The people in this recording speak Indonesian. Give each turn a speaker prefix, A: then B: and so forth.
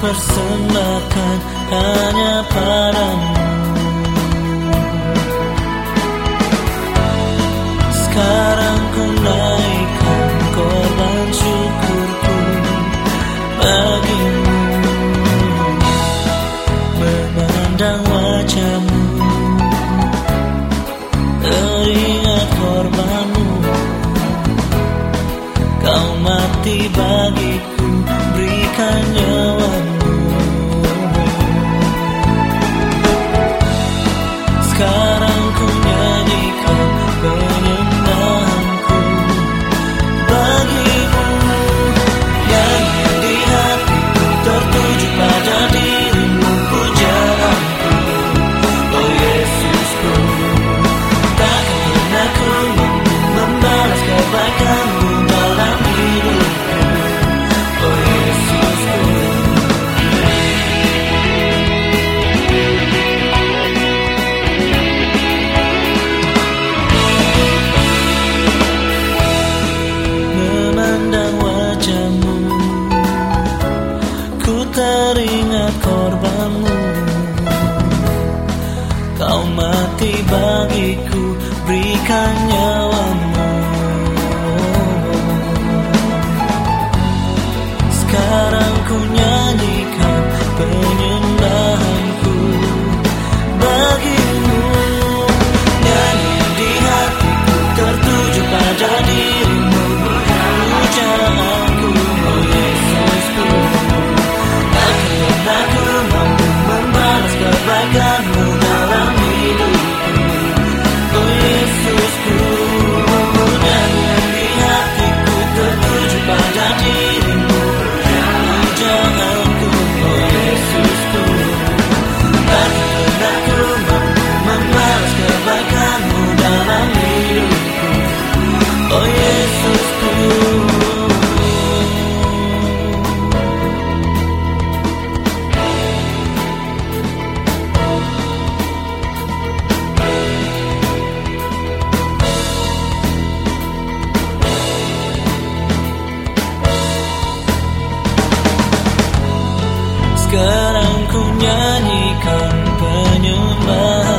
A: persembahkan hanya padamu. Sekarang ku naikkan korban syukurku bagimu. Memandang wajahmu Teringat korbanmu. Kau mati bagiku Berikan nyawamu. Sekarang ku nyanyikan penyembahanku Bagimu Yang di hatiku tertuju pada dirimu Pujaanku Oh Yesusku Takkan pernah ku mampu membalas kebaikanmu bagiku Berikan nyawamu Sekarang ku nyanyikan penyembahan.